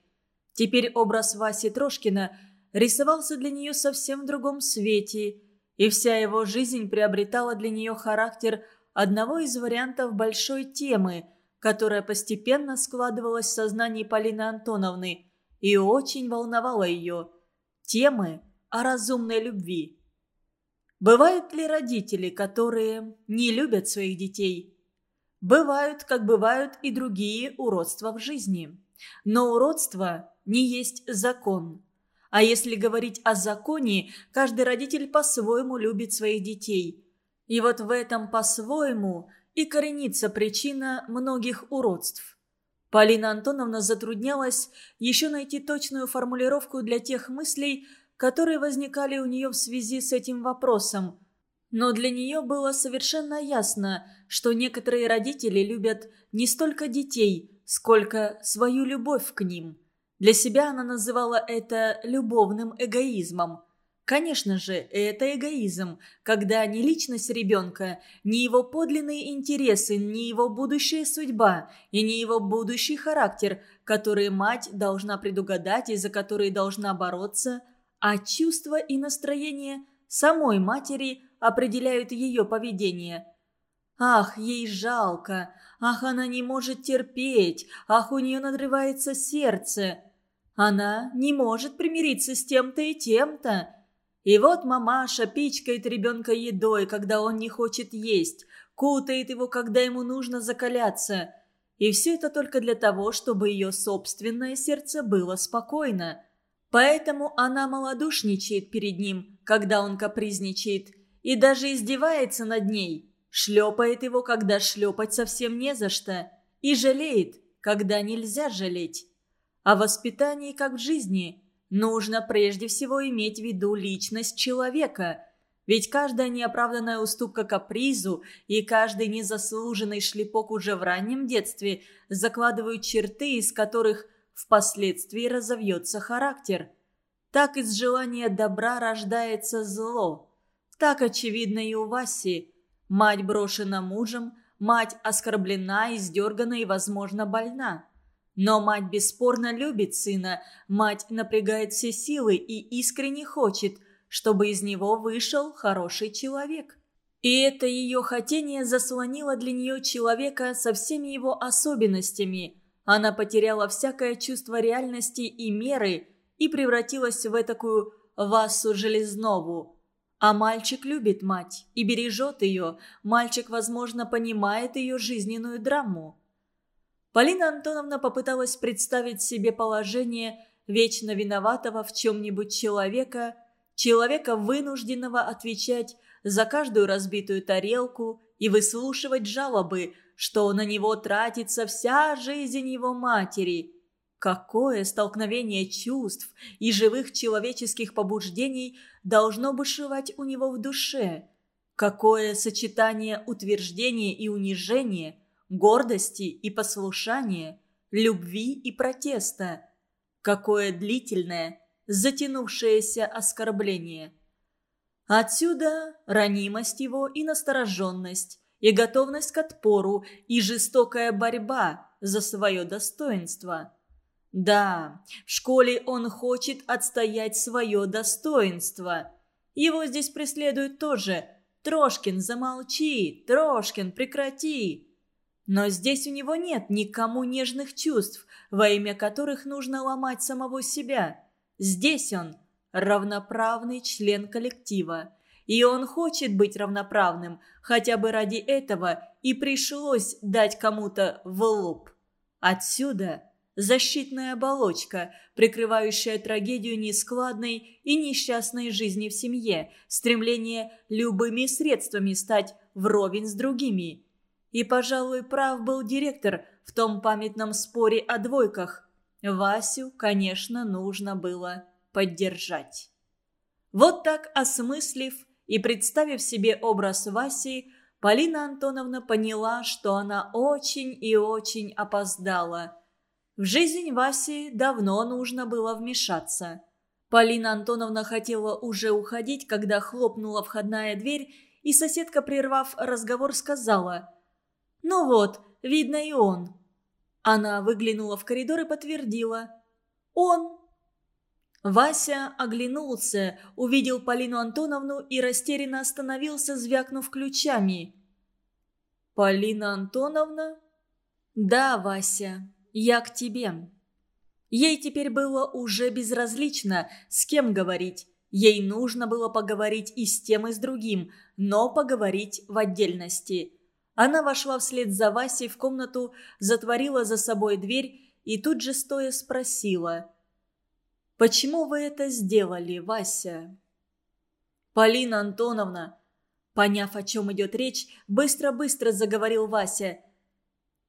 Теперь образ Васи Трошкина рисовался для нее совсем в другом свете, и вся его жизнь приобретала для нее характер одного из вариантов большой темы, которая постепенно складывалась в сознании Полины Антоновны и очень волновала ее – темы о разумной любви. Бывают ли родители, которые не любят своих детей – Бывают, как бывают и другие уродства в жизни. Но уродство не есть закон. А если говорить о законе, каждый родитель по-своему любит своих детей. И вот в этом по-своему и коренится причина многих уродств. Полина Антоновна затруднялась еще найти точную формулировку для тех мыслей, которые возникали у нее в связи с этим вопросом – но для нее было совершенно ясно, что некоторые родители любят не столько детей, сколько свою любовь к ним. Для себя она называла это любовным эгоизмом. Конечно же, это эгоизм, когда ни личность ребенка, ни его подлинные интересы, ни его будущая судьба и ни его будущий характер, которые мать должна предугадать и за которые должна бороться, а чувства и настроение самой матери – определяют ее поведение. Ах, ей жалко, ах, она не может терпеть, ах, у нее надрывается сердце. Она не может примириться с тем-то и тем-то. И вот мамаша пичкает ребенка едой, когда он не хочет есть, кутает его, когда ему нужно закаляться. И все это только для того, чтобы ее собственное сердце было спокойно. Поэтому она малодушничает перед ним, когда он капризничает – и даже издевается над ней. Шлепает его, когда шлепать совсем не за что. И жалеет, когда нельзя жалеть. О воспитании, как в жизни. нужно прежде всего иметь в виду личность человека. Ведь каждая неоправданная уступка капризу и каждый незаслуженный шлепок уже в раннем детстве закладывают черты, из которых впоследствии разовьется характер. Так из желания добра рождается зло. Так очевидно и у Васи. Мать брошена мужем, мать оскорблена, издергана и, возможно, больна. Но мать бесспорно любит сына, мать напрягает все силы и искренне хочет, чтобы из него вышел хороший человек. И это ее хотение заслонило для нее человека со всеми его особенностями. Она потеряла всякое чувство реальности и меры и превратилась в такую Васу Железнову. А мальчик любит мать и бережет ее. Мальчик, возможно, понимает ее жизненную драму. Полина Антоновна попыталась представить себе положение вечно виноватого в чем-нибудь человека, человека, вынужденного отвечать за каждую разбитую тарелку и выслушивать жалобы, что на него тратится вся жизнь его матери. Какое столкновение чувств и живых человеческих побуждений должно бушевать у него в душе? Какое сочетание утверждения и унижения – гордости и послушания, любви и протеста. Какое длительное, затянувшееся оскорбление. Отсюда ранимость его и настороженность, и готовность к отпору, и жестокая борьба за свое достоинство. Да, в школе он хочет отстоять свое достоинство. Его здесь преследуют тоже. «Трошкин, замолчи! Трошкин, прекрати!» Но здесь у него нет никому нежных чувств, во имя которых нужно ломать самого себя. Здесь он равноправный член коллектива. И он хочет быть равноправным, хотя бы ради этого и пришлось дать кому-то в лоб. Отсюда защитная оболочка, прикрывающая трагедию нескладной и несчастной жизни в семье, стремление любыми средствами стать вровень с другими – и, пожалуй, прав был директор в том памятном споре о двойках. Васю, конечно, нужно было поддержать. Вот так осмыслив и представив себе образ Васи, Полина Антоновна поняла, что она очень и очень опоздала. В жизнь Васи давно нужно было вмешаться. Полина Антоновна хотела уже уходить, когда хлопнула входная дверь, и соседка, прервав разговор, сказала – «Ну вот, видно и он». Она выглянула в коридор и подтвердила. «Он». Вася оглянулся, увидел Полину Антоновну и растерянно остановился, звякнув ключами. «Полина Антоновна?» «Да, Вася, я к тебе». Ей теперь было уже безразлично, с кем говорить. Ей нужно было поговорить и с тем, и с другим, но поговорить в отдельности. Она вошла вслед за Васей в комнату, затворила за собой дверь и тут же стоя спросила. «Почему вы это сделали, Вася?» «Полина Антоновна», поняв, о чем идет речь, быстро-быстро заговорил Вася.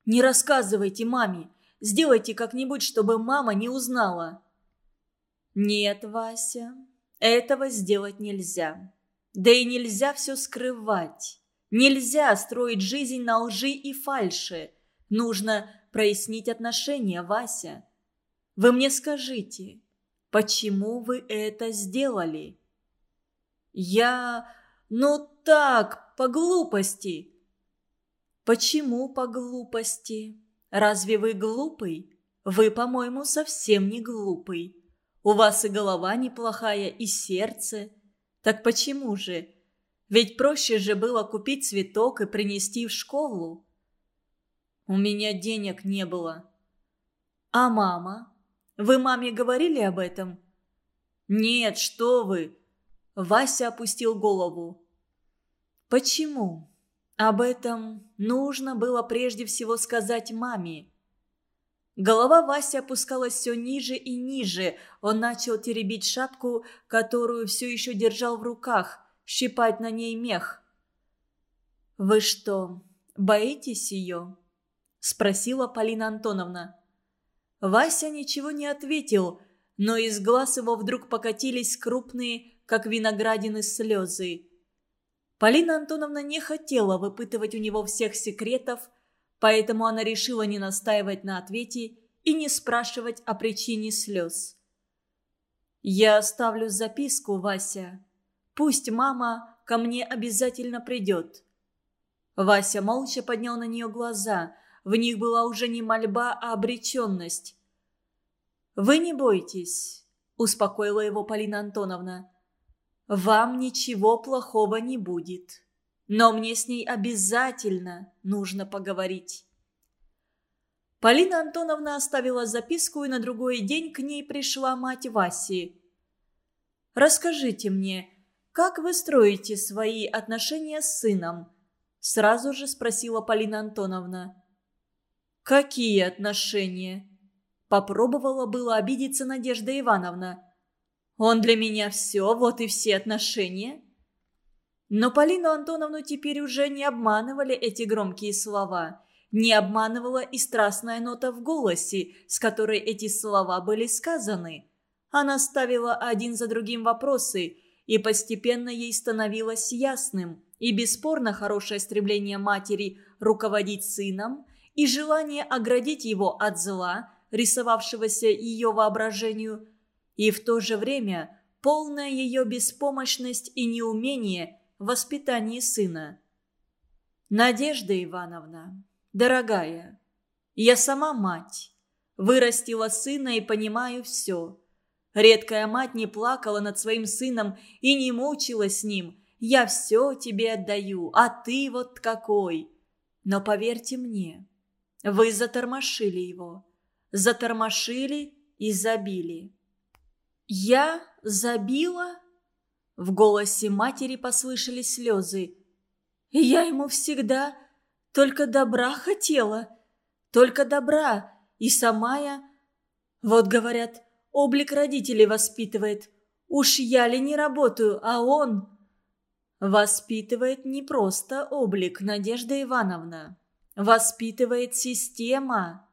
«Не рассказывайте маме. Сделайте как-нибудь, чтобы мама не узнала». «Нет, Вася, этого сделать нельзя. Да и нельзя все скрывать. Нельзя строить жизнь на лжи и фальши. Нужно прояснить отношения, Вася. Вы мне скажите, почему вы это сделали? Я... ну так, по глупости. Почему по глупости? Разве вы глупый? Вы, по-моему, совсем не глупый. У вас и голова неплохая, и сердце. Так почему же? Ведь проще же было купить цветок и принести в школу. У меня денег не было. А мама? Вы маме говорили об этом? Нет, что вы. Вася опустил голову. Почему? Об этом нужно было прежде всего сказать маме. Голова Васи опускалась все ниже и ниже. Он начал теребить шапку, которую все еще держал в руках щипать на ней мех. «Вы что, боитесь ее?» – спросила Полина Антоновна. Вася ничего не ответил, но из глаз его вдруг покатились крупные, как виноградины, слезы. Полина Антоновна не хотела выпытывать у него всех секретов, поэтому она решила не настаивать на ответе и не спрашивать о причине слез. «Я оставлю записку, Вася. Пусть мама ко мне обязательно придет». Вася молча поднял на нее глаза. В них была уже не мольба, а обреченность. «Вы не бойтесь», – успокоила его Полина Антоновна. «Вам ничего плохого не будет. Но мне с ней обязательно нужно поговорить». Полина Антоновна оставила записку, и на другой день к ней пришла мать Васи. «Расскажите мне, как вы строите свои отношения с сыном?» Сразу же спросила Полина Антоновна. «Какие отношения?» Попробовала было обидеться Надежда Ивановна. «Он для меня все, вот и все отношения». Но Полину Антоновну теперь уже не обманывали эти громкие слова. Не обманывала и страстная нота в голосе, с которой эти слова были сказаны. Она ставила один за другим вопросы, и постепенно ей становилось ясным и бесспорно хорошее стремление матери руководить сыном и желание оградить его от зла, рисовавшегося ее воображению, и в то же время полная ее беспомощность и неумение в воспитании сына. «Надежда Ивановна, дорогая, я сама мать, вырастила сына и понимаю все. Редкая мать не плакала над своим сыном и не мучилась с ним. Я все тебе отдаю, а ты вот какой. Но поверьте мне, вы затормошили его затормошили и забили. «Я забила?» В голосе матери послышались слезы. «Я ему всегда только добра хотела, только добра, и сама я...» Вот говорят, облик родителей воспитывает. Уж я ли не работаю, а он... Воспитывает не просто облик, Надежда Ивановна. Воспитывает система.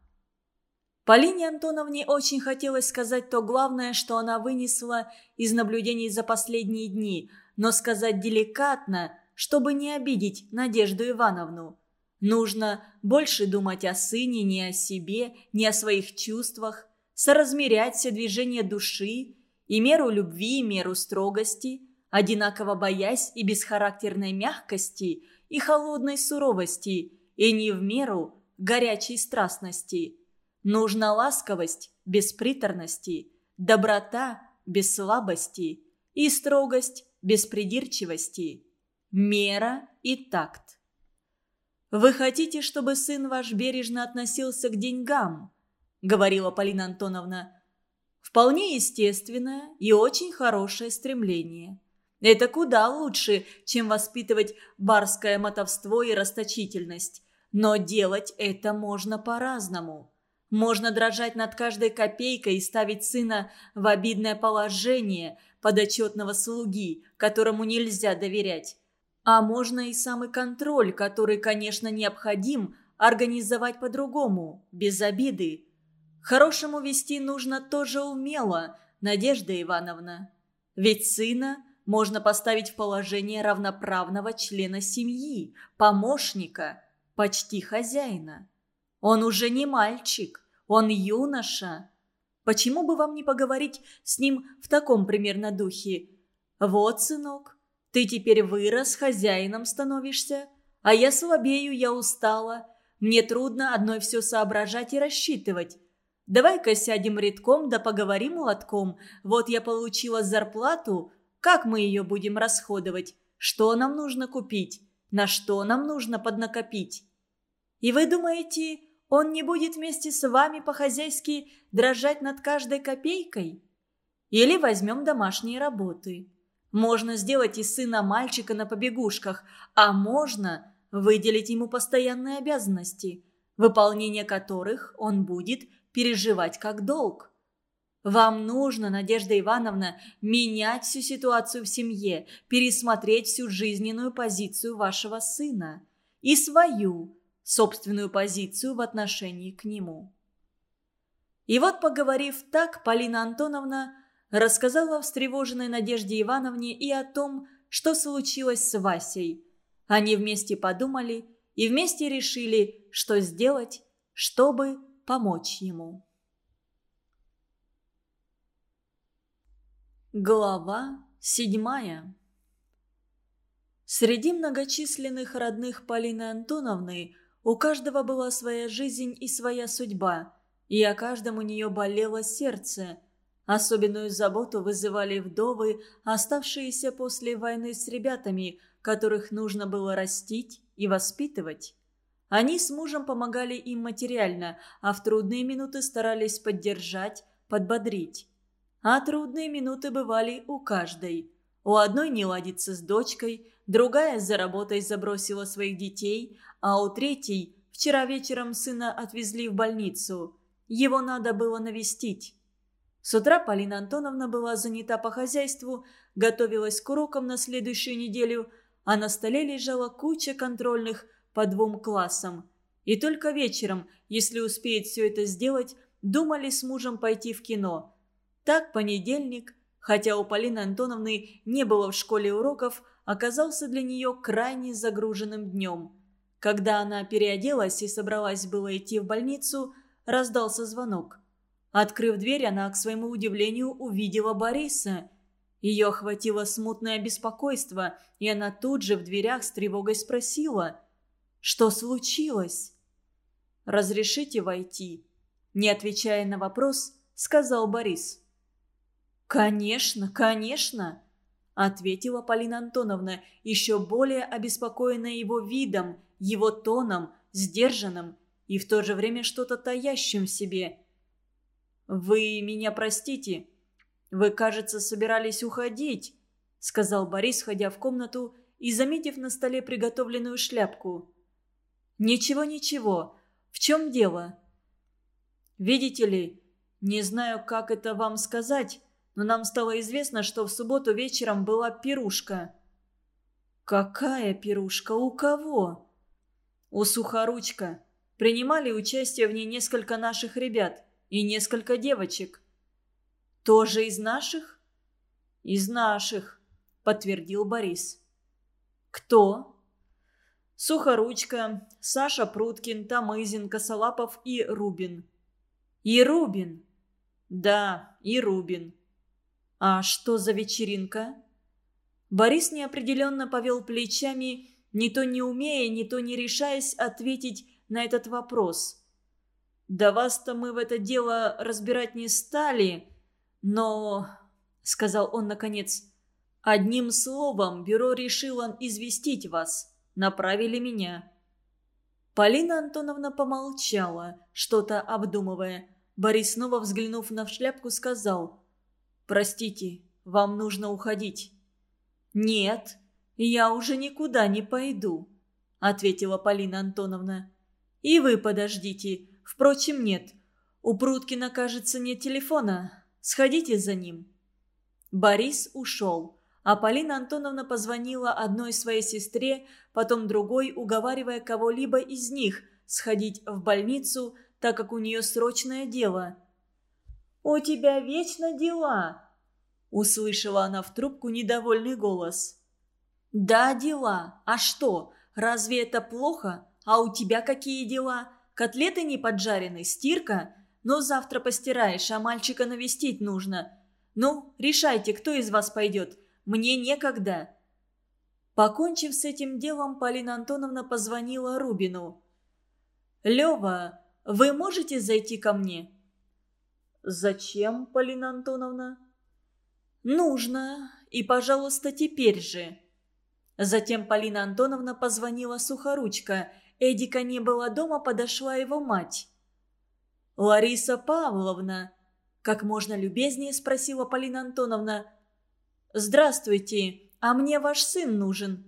Полине Антоновне очень хотелось сказать то главное, что она вынесла из наблюдений за последние дни, но сказать деликатно, чтобы не обидеть Надежду Ивановну. Нужно больше думать о сыне, не о себе, не о своих чувствах, соразмерять все движения души, и меру любви, и меру строгости, одинаково боясь и бесхарактерной мягкости, и холодной суровости, и не в меру горячей страстности – Нужна ласковость без приторности, доброта без слабости и строгость без придирчивости, мера и такт. «Вы хотите, чтобы сын ваш бережно относился к деньгам?» – говорила Полина Антоновна. «Вполне естественное и очень хорошее стремление. Это куда лучше, чем воспитывать барское мотовство и расточительность. Но делать это можно по-разному. Можно дрожать над каждой копейкой и ставить сына в обидное положение подотчетного слуги, которому нельзя доверять. А можно и самый контроль, который, конечно, необходим, организовать по-другому, без обиды. Хорошему вести нужно тоже умело, Надежда Ивановна. Ведь сына можно поставить в положение равноправного члена семьи, помощника, почти хозяина. Он уже не мальчик, он юноша. Почему бы вам не поговорить с ним в таком примерно духе? Вот, сынок, ты теперь вырос, хозяином становишься, а я слабею, я устала. Мне трудно одной все соображать и рассчитывать. Давай-ка сядем редком да поговорим молотком. Вот я получила зарплату, как мы ее будем расходовать? Что нам нужно купить? На что нам нужно поднакопить? И вы думаете, он не будет вместе с вами по-хозяйски дрожать над каждой копейкой? Или возьмем домашние работы. Можно сделать из сына мальчика на побегушках, а можно выделить ему постоянные обязанности, выполнение которых он будет переживать как долг. Вам нужно, Надежда Ивановна, менять всю ситуацию в семье, пересмотреть всю жизненную позицию вашего сына. И свою, собственную позицию в отношении к нему. И вот, поговорив так, Полина Антоновна рассказала встревоженной Надежде Ивановне и о том, что случилось с Васей. Они вместе подумали и вместе решили, что сделать, чтобы помочь ему. Глава седьмая Среди многочисленных родных Полины Антоновны у каждого была своя жизнь и своя судьба, и о каждом у нее болело сердце. Особенную заботу вызывали вдовы, оставшиеся после войны с ребятами, которых нужно было растить и воспитывать. Они с мужем помогали им материально, а в трудные минуты старались поддержать, подбодрить. А трудные минуты бывали у каждой. У одной не ладится с дочкой, другая за работой забросила своих детей, а у третьей вчера вечером сына отвезли в больницу. Его надо было навестить. С утра Полина Антоновна была занята по хозяйству, готовилась к урокам на следующую неделю, а на столе лежала куча контрольных по двум классам. И только вечером, если успеет все это сделать, думали с мужем пойти в кино. Так понедельник, хотя у Полины Антоновны не было в школе уроков, оказался для нее крайне загруженным днем. Когда она переоделась и собралась было идти в больницу, раздался звонок. Открыв дверь, она, к своему удивлению, увидела Бориса. Ее охватило смутное беспокойство, и она тут же в дверях с тревогой спросила, что случилось. «Разрешите войти?» Не отвечая на вопрос, сказал Борис. «Конечно, конечно!» ответила Полина Антоновна, еще более обеспокоенная его видом, его тоном, сдержанным и в то же время что-то таящим в себе. «Вы меня простите. Вы, кажется, собирались уходить», — сказал Борис, входя в комнату и заметив на столе приготовленную шляпку. «Ничего, ничего. В чем дело?» «Видите ли, не знаю, как это вам сказать, но нам стало известно, что в субботу вечером была пирушка». «Какая пирушка? У кого?» «У Сухоручка. Принимали участие в ней несколько наших ребят и несколько девочек». «Тоже из наших?» «Из наших», — подтвердил Борис. «Кто?» Сухоручка, Саша Пруткин, Тамызин, Косолапов и Рубин. «И Рубин?» «Да, и Рубин». «А что за вечеринка?» Борис неопределенно повел плечами, не то не умея, не то не решаясь ответить на этот вопрос. «Да вас-то мы в это дело разбирать не стали, но...» — сказал он наконец. «Одним словом, бюро решило известить вас. Направили меня». Полина Антоновна помолчала, что-то обдумывая. Борис, снова взглянув на шляпку, сказал – «Простите, вам нужно уходить». «Нет, я уже никуда не пойду», — ответила Полина Антоновна. «И вы подождите. Впрочем, нет. У Пруткина, кажется, нет телефона. Сходите за ним». Борис ушел, а Полина Антоновна позвонила одной своей сестре, потом другой, уговаривая кого-либо из них сходить в больницу, так как у нее срочное дело — «У тебя вечно дела!» Услышала она в трубку недовольный голос. «Да, дела. А что, разве это плохо? А у тебя какие дела? Котлеты не поджарены, стирка? Но завтра постираешь, а мальчика навестить нужно. Ну, решайте, кто из вас пойдет. Мне некогда». Покончив с этим делом, Полина Антоновна позвонила Рубину. «Лева, вы можете зайти ко мне?» «Зачем, Полина Антоновна?» «Нужно. И, пожалуйста, теперь же». Затем Полина Антоновна позвонила Сухоручка. Эдика не было дома, подошла его мать. «Лариса Павловна», — как можно любезнее спросила Полина Антоновна. «Здравствуйте, а мне ваш сын нужен».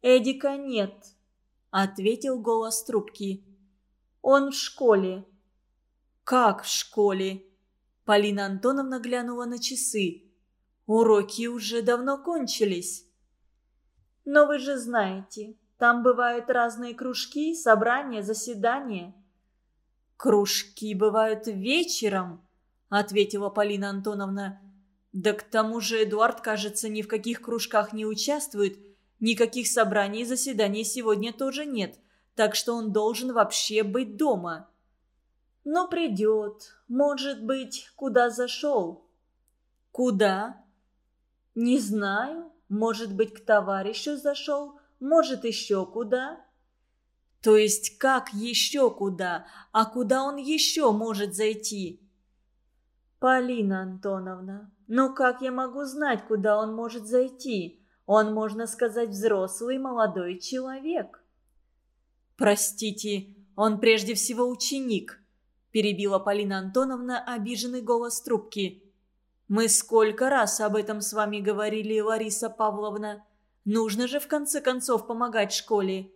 «Эдика нет», — ответил голос трубки. «Он в школе». «Как в школе?» Полина Антоновна глянула на часы. «Уроки уже давно кончились». «Но вы же знаете, там бывают разные кружки, собрания, заседания». «Кружки бывают вечером», — ответила Полина Антоновна. «Да к тому же Эдуард, кажется, ни в каких кружках не участвует, никаких собраний и заседаний сегодня тоже нет, так что он должен вообще быть дома». «Но придет. Может быть, куда зашел?» «Куда?» «Не знаю. Может быть, к товарищу зашел, может, еще куда?» То есть как еще куда? А куда он еще может зайти? Полина Антоновна, ну как я могу знать, куда он может зайти? Он, можно сказать, взрослый молодой человек. Простите, он прежде всего ученик, перебила Полина Антоновна обиженный голос трубки. Мы сколько раз об этом с вами говорили, Лариса Павловна. Нужно же в конце концов помогать школе.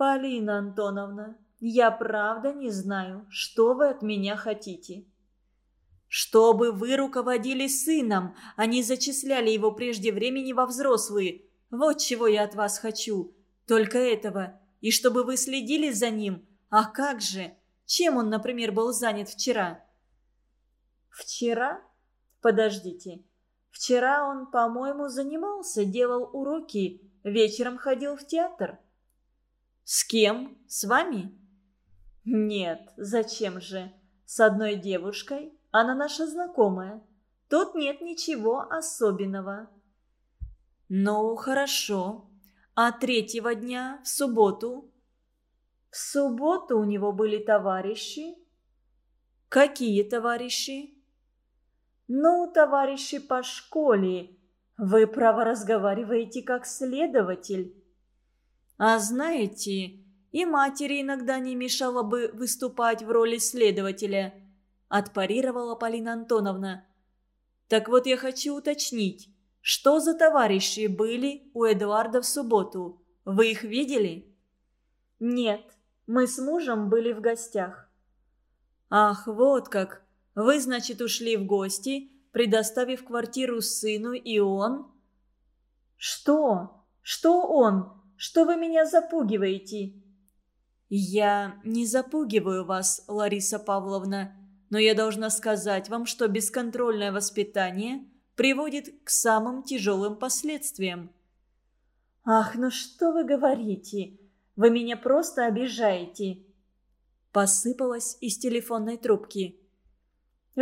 «Полина Антоновна, я правда не знаю, что вы от меня хотите». «Чтобы вы руководили сыном, а не зачисляли его прежде времени во взрослые. Вот чего я от вас хочу. Только этого. И чтобы вы следили за ним. А как же? Чем он, например, был занят вчера?» «Вчера? Подождите. Вчера он, по-моему, занимался, делал уроки, вечером ходил в театр». «С кем? С вами?» «Нет, зачем же? С одной девушкой. Она наша знакомая. Тут нет ничего особенного». «Ну, хорошо. А третьего дня, в субботу?» «В субботу у него были товарищи». «Какие товарищи?» «Ну, товарищи по школе. Вы, право, разговариваете как следователь». А знаете, и матери иногда не мешало бы выступать в роли следователя», – отпарировала Полина Антоновна. «Так вот я хочу уточнить, что за товарищи были у Эдуарда в субботу? Вы их видели?» «Нет, мы с мужем были в гостях». «Ах, вот как! Вы, значит, ушли в гости, предоставив квартиру сыну, и он...» «Что? Что он?» Что вы меня запугиваете?» «Я не запугиваю вас, Лариса Павловна, но я должна сказать вам, что бесконтрольное воспитание приводит к самым тяжелым последствиям». «Ах, ну что вы говорите? Вы меня просто обижаете!» Посыпалась из телефонной трубки.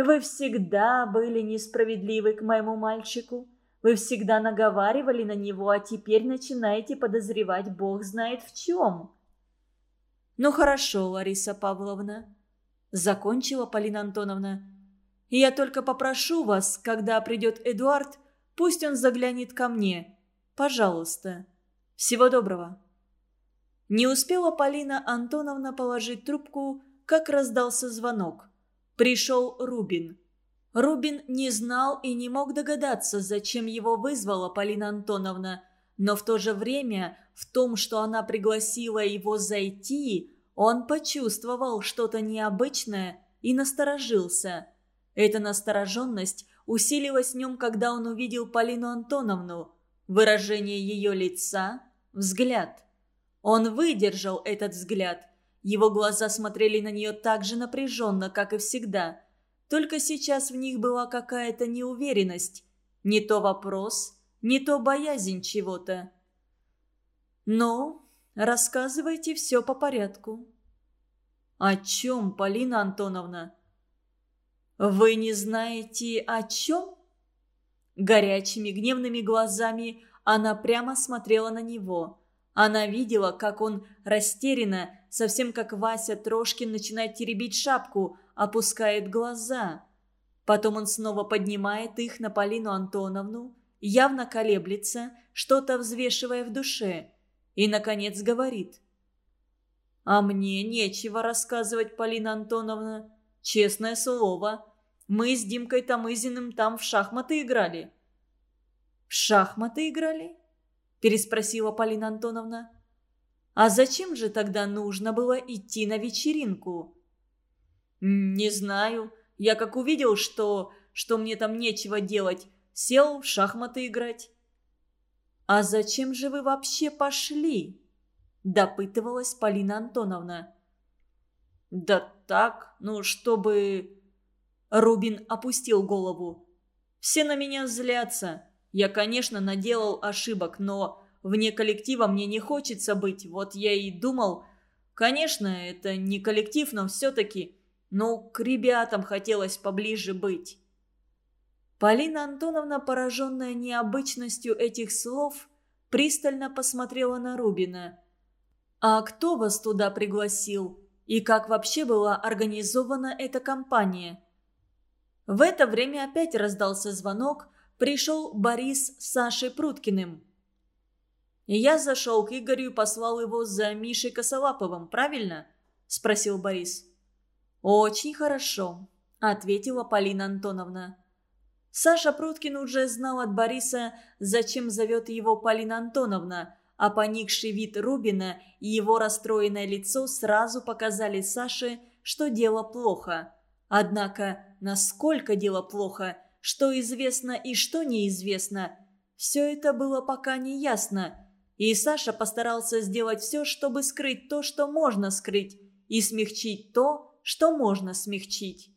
«Вы всегда были несправедливы к моему мальчику. Вы всегда наговаривали на него, а теперь начинаете подозревать бог знает в чем». «Ну хорошо, Лариса Павловна», — закончила Полина Антоновна. «Я только попрошу вас, когда придет Эдуард, пусть он заглянет ко мне. Пожалуйста. Всего доброго». Не успела Полина Антоновна положить трубку, как раздался звонок. Пришел Рубин. Рубин не знал и не мог догадаться, зачем его вызвала Полина Антоновна, но в то же время в том, что она пригласила его зайти, он почувствовал что-то необычное и насторожился. Эта настороженность усилилась в нем, когда он увидел Полину Антоновну, выражение ее лица, взгляд. Он выдержал этот взгляд. Его глаза смотрели на нее так же напряженно, как и всегда – только сейчас в них была какая-то неуверенность. Не то вопрос, не то боязнь чего-то. «Ну, рассказывайте все по порядку». «О чем, Полина Антоновна?» «Вы не знаете, о чем?» Горячими гневными глазами она прямо смотрела на него. Она видела, как он растерянно, совсем как Вася Трошкин, начинает теребить шапку, опускает глаза. Потом он снова поднимает их на Полину Антоновну, явно колеблется, что-то взвешивая в душе, и, наконец, говорит. «А мне нечего рассказывать, Полина Антоновна. Честное слово, мы с Димкой Тамызиным там в шахматы играли». «В шахматы играли?» – переспросила Полина Антоновна. «А зачем же тогда нужно было идти на вечеринку?» «Не знаю. Я как увидел, что, что мне там нечего делать, сел в шахматы играть». «А зачем же вы вообще пошли?» – допытывалась Полина Антоновна. «Да так, ну, чтобы...» Рубин опустил голову. «Все на меня злятся. Я, конечно, наделал ошибок, но вне коллектива мне не хочется быть. Вот я и думал... Конечно, это не коллектив, но все-таки... Ну, к ребятам хотелось поближе быть». Полина Антоновна, пораженная необычностью этих слов, пристально посмотрела на Рубина. «А кто вас туда пригласил? И как вообще была организована эта компания?» В это время опять раздался звонок, пришел Борис с Сашей Пруткиным. «Я зашел к Игорю и послал его за Мишей Косолаповым, правильно?» – спросил Борис. «Очень хорошо», – ответила Полина Антоновна. Саша Пруткин уже знал от Бориса, зачем зовет его Полина Антоновна, а поникший вид Рубина и его расстроенное лицо сразу показали Саше, что дело плохо. Однако, насколько дело плохо, что известно и что неизвестно, все это было пока не ясно. И Саша постарался сделать все, чтобы скрыть то, что можно скрыть, и смягчить то, что можно смягчить.